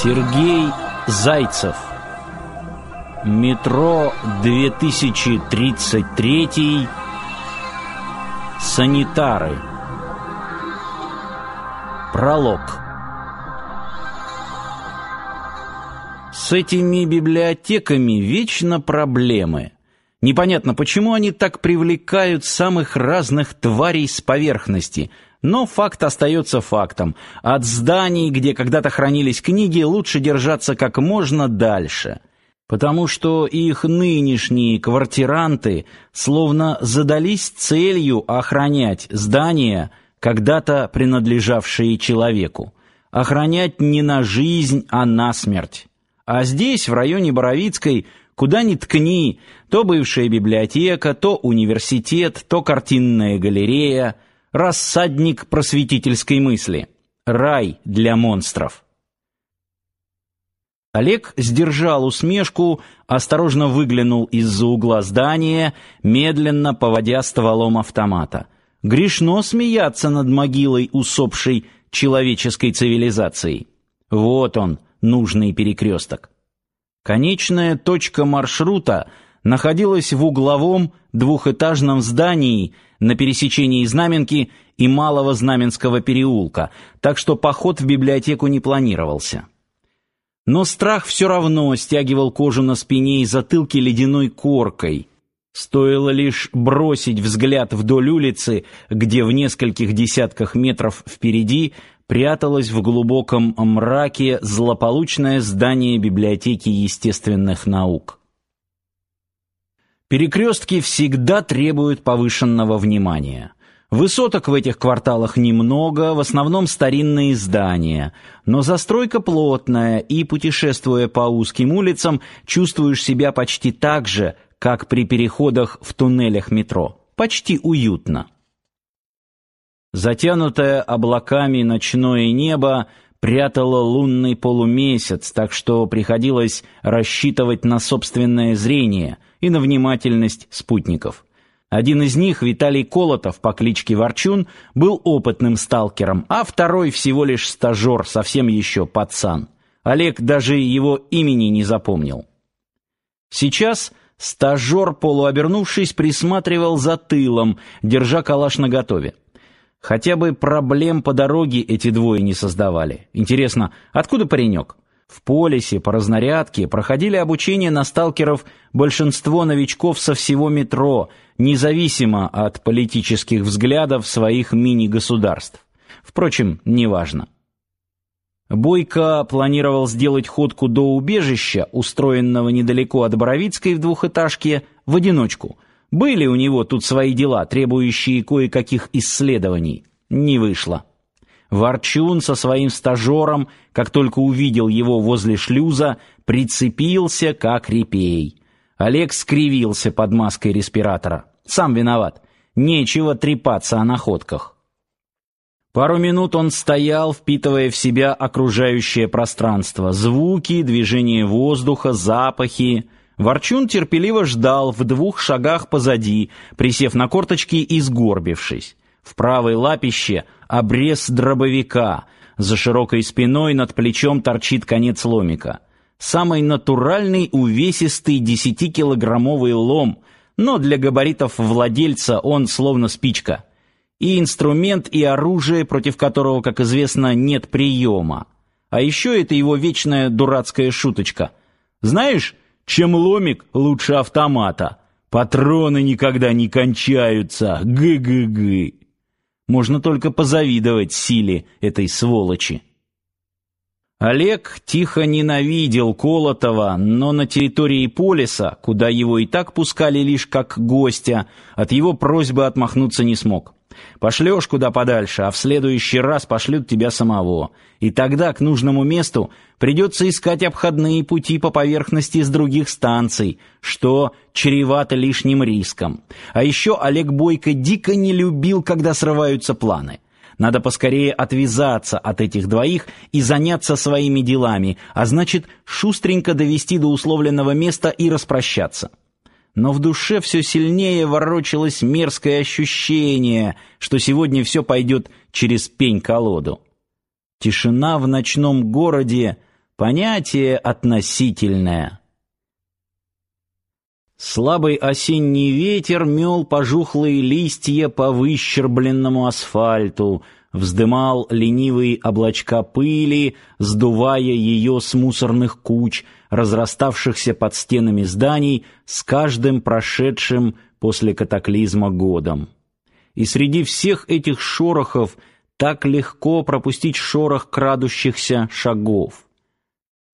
Сергей Зайцев Метро 2033 Санитары. Пролог. С этими библиотеками вечно проблемы. Непонятно, почему они так привлекают самых разных тварей с поверхности – но факт остается фактом. От зданий, где когда-то хранились книги, лучше держаться как можно дальше, потому что их нынешние квартиранты словно задались целью охранять здания, когда-то принадлежавшие человеку. Охранять не на жизнь, а на смерть. А здесь, в районе Боровицкой, куда ни ткни, то бывшая библиотека, то университет, то картинная галерея – рассадник просветительской мысли, рай для монстров. Олег сдержал усмешку, осторожно выглянул из-за угла здания, медленно поводя стволом автомата. Грешно смеяться над могилой усопшей человеческой цивилизации. Вот он, нужный перекресток. Конечная точка маршрута находилась в угловом двухэтажном здании на пересечении Знаменки и Малого Знаменского переулка, так что поход в библиотеку не планировался. Но страх все равно стягивал кожу на спине и затылке ледяной коркой. Стоило лишь бросить взгляд вдоль улицы, где в нескольких десятках метров впереди пряталось в глубоком мраке злополучное здание библиотеки естественных наук. Перекрестки всегда требуют повышенного внимания. Высоток в этих кварталах немного, в основном старинные здания, но застройка плотная, и путешествуя по узким улицам, чувствуешь себя почти так же, как при переходах в туннелях метро. Почти уютно. Затянутое облаками ночное небо прятало лунный полумесяц, так что приходилось рассчитывать на собственное зрение – и на внимательность спутников. Один из них, Виталий Колотов по кличке Ворчун, был опытным сталкером, а второй всего лишь стажер, совсем еще пацан. Олег даже его имени не запомнил. Сейчас стажер, полуобернувшись, присматривал за тылом, держа калаш наготове. Хотя бы проблем по дороге эти двое не создавали. Интересно, откуда паренек? В полисе по разнарядке проходили обучение на сталкеров большинство новичков со всего метро, независимо от политических взглядов своих мини-государств. Впрочем, неважно. Бойко планировал сделать ходку до убежища, устроенного недалеко от Боровицкой в двухэтажке, в одиночку. Были у него тут свои дела, требующие кое-каких исследований. Не вышло. Ворчун со своим стажером, как только увидел его возле шлюза, прицепился как репей. Олег скривился под маской респиратора. Сам виноват. Нечего трепаться о находках. Пару минут он стоял, впитывая в себя окружающее пространство, звуки, движение воздуха, запахи. Ворчун терпеливо ждал в двух шагах позади, присев на корточки и сгорбившись. В правой лапище обрез дробовика, за широкой спиной над плечом торчит конец ломика. Самый натуральный увесистый десятикилограммовый лом, но для габаритов владельца он словно спичка. И инструмент, и оружие, против которого, как известно, нет приема. А еще это его вечная дурацкая шуточка. Знаешь, чем ломик лучше автомата? Патроны никогда не кончаются. Гы-гы-гы. Можно только позавидовать силе этой сволочи. Олег тихо ненавидел Колотова, но на территории полиса, куда его и так пускали лишь как гостя, от его просьбы отмахнуться не смог. Пошлешь куда подальше, а в следующий раз пошлют тебя самого. И тогда к нужному месту придется искать обходные пути по поверхности с других станций, что чревато лишним риском. А еще Олег Бойко дико не любил, когда срываются планы. Надо поскорее отвязаться от этих двоих и заняться своими делами, а значит, шустренько довести до условленного места и распрощаться но в душе все сильнее ворочалось мерзкое ощущение, что сегодня все пойдет через пень-колоду. Тишина в ночном городе — понятие относительное. Слабый осенний ветер мел пожухлые листья по выщербленному асфальту — вздымал ленивые облачка пыли, сдувая ее с мусорных куч, разраставшихся под стенами зданий с каждым прошедшим после катаклизма годом. И среди всех этих шорохов так легко пропустить шорох крадущихся шагов.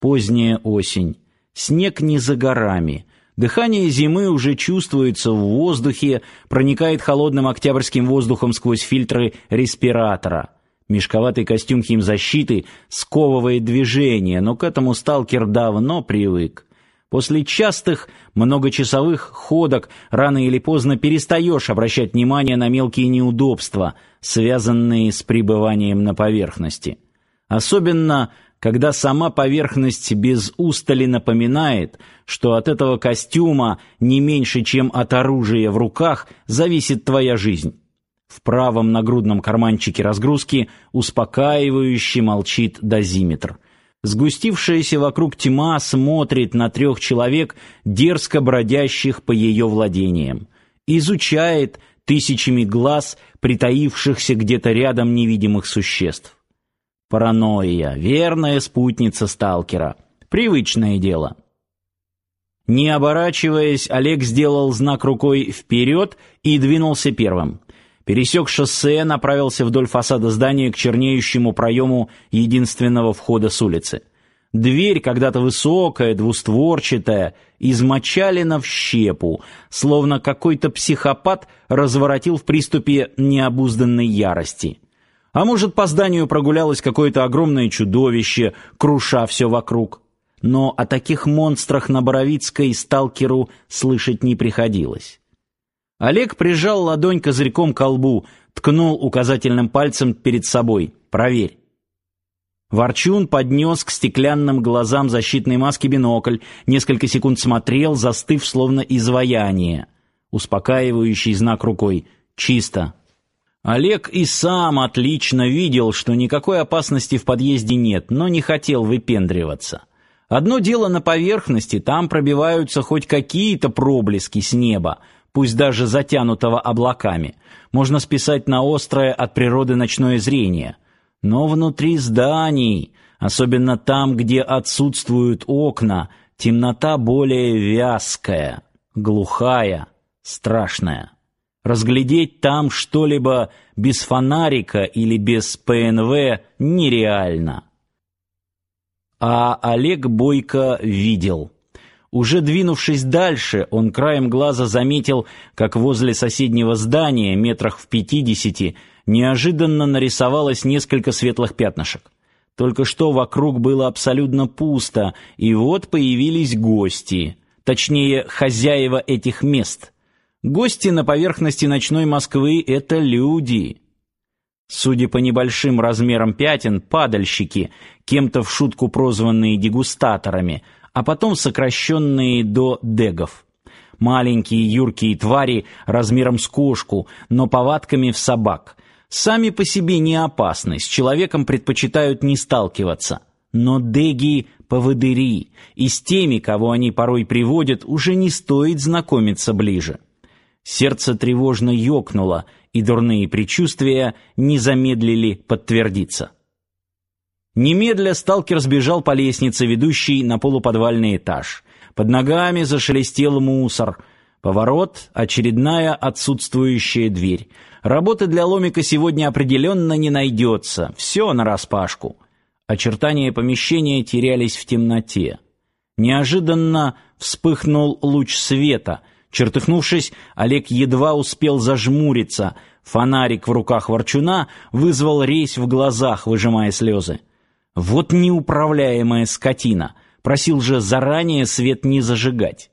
Поздняя осень, снег не за горами, Дыхание зимы уже чувствуется в воздухе, проникает холодным октябрьским воздухом сквозь фильтры респиратора. Мешковатый костюм химзащиты сковывает движение, но к этому сталкер давно привык. После частых многочасовых ходок рано или поздно перестаешь обращать внимание на мелкие неудобства, связанные с пребыванием на поверхности. Особенно когда сама поверхность без устали напоминает, что от этого костюма не меньше, чем от оружия в руках, зависит твоя жизнь. В правом нагрудном карманчике разгрузки успокаивающе молчит дозиметр. Сгустившаяся вокруг тьма смотрит на трех человек, дерзко бродящих по ее владениям. Изучает тысячами глаз притаившихся где-то рядом невидимых существ. Паранойя, верная спутница сталкера. Привычное дело. Не оборачиваясь, Олег сделал знак рукой вперед и двинулся первым. Пересек шоссе, направился вдоль фасада здания к чернеющему проему единственного входа с улицы. Дверь, когда-то высокая, двустворчатая, измочалена в щепу, словно какой-то психопат разворотил в приступе необузданной ярости. А может, по зданию прогулялось какое-то огромное чудовище, круша все вокруг. Но о таких монстрах на Боровицкой сталкеру слышать не приходилось. Олег прижал ладонь козырьком к лбу, ткнул указательным пальцем перед собой. «Проверь». Ворчун поднес к стеклянным глазам защитной маски бинокль, несколько секунд смотрел, застыв словно изваяние. Успокаивающий знак рукой. «Чисто». Олег и сам отлично видел, что никакой опасности в подъезде нет, но не хотел выпендриваться. Одно дело на поверхности, там пробиваются хоть какие-то проблески с неба, пусть даже затянутого облаками. Можно списать на острое от природы ночное зрение. Но внутри зданий, особенно там, где отсутствуют окна, темнота более вязкая, глухая, страшная. Разглядеть там что-либо без фонарика или без ПНВ нереально. А Олег Бойко видел. Уже двинувшись дальше, он краем глаза заметил, как возле соседнего здания, метрах в пятидесяти, неожиданно нарисовалось несколько светлых пятнышек. Только что вокруг было абсолютно пусто, и вот появились гости, точнее, хозяева этих мест. Гости на поверхности ночной Москвы — это люди. Судя по небольшим размерам пятен, падальщики, кем-то в шутку прозванные дегустаторами, а потом сокращенные до дегов. Маленькие юркие твари размером с кошку, но повадками в собак. Сами по себе не опасны, с человеком предпочитают не сталкиваться. Но деги — поводыри, и с теми, кого они порой приводят, уже не стоит знакомиться ближе. Сердце тревожно ёкнуло, и дурные предчувствия не замедлили подтвердиться. Немедля сталкер сбежал по лестнице, ведущей на полуподвальный этаж. Под ногами зашелестел мусор. Поворот, очередная отсутствующая дверь. Работы для ломика сегодня определенно не найдется. Все нараспашку. Очертания помещения терялись в темноте. Неожиданно вспыхнул луч света — Чертыхнувшись, Олег едва успел зажмуриться. Фонарик в руках ворчуна вызвал резь в глазах, выжимая слезы. Вот неуправляемая скотина. Просил же заранее свет не зажигать.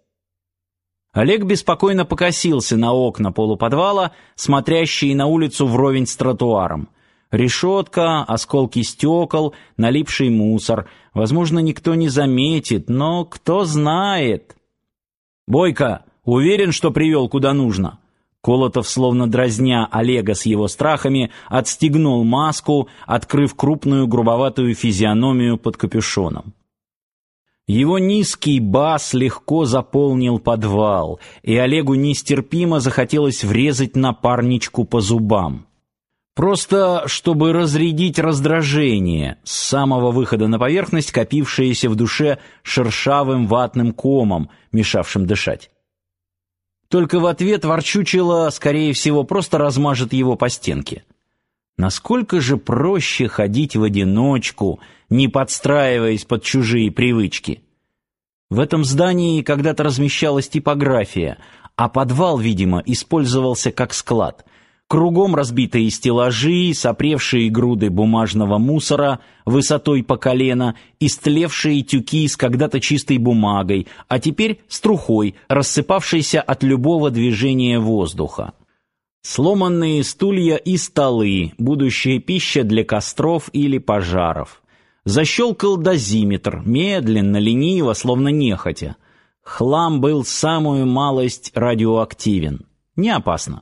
Олег беспокойно покосился на окна полуподвала, смотрящие на улицу вровень с тротуаром. Решетка, осколки стекол, налипший мусор. Возможно, никто не заметит, но кто знает. «Бойко, уверен, что привел куда нужно?» Колотов, словно дразня Олега с его страхами, отстегнул маску, открыв крупную грубоватую физиономию под капюшоном. Его низкий бас легко заполнил подвал, и Олегу нестерпимо захотелось врезать напарничку по зубам. Просто чтобы разрядить раздражение, с самого выхода на поверхность копившееся в душе шершавым ватным комом, мешавшим дышать. Только в ответ ворчучило, скорее всего, просто размажет его по стенке. Насколько же проще ходить в одиночку, не подстраиваясь под чужие привычки. В этом здании когда-то размещалась типография, а подвал, видимо, использовался как склад. Кругом разбитые стеллажи, сопревшие груды бумажного мусора высотой по колено, истлевшие тюки с когда-то чистой бумагой, а теперь с трухой, рассыпавшейся от любого движения воздуха. Сломанные стулья и столы, будущая пища для костров или пожаров. Защелкал дозиметр, медленно, лениво, словно нехотя. Хлам был самую малость радиоактивен. Не опасно.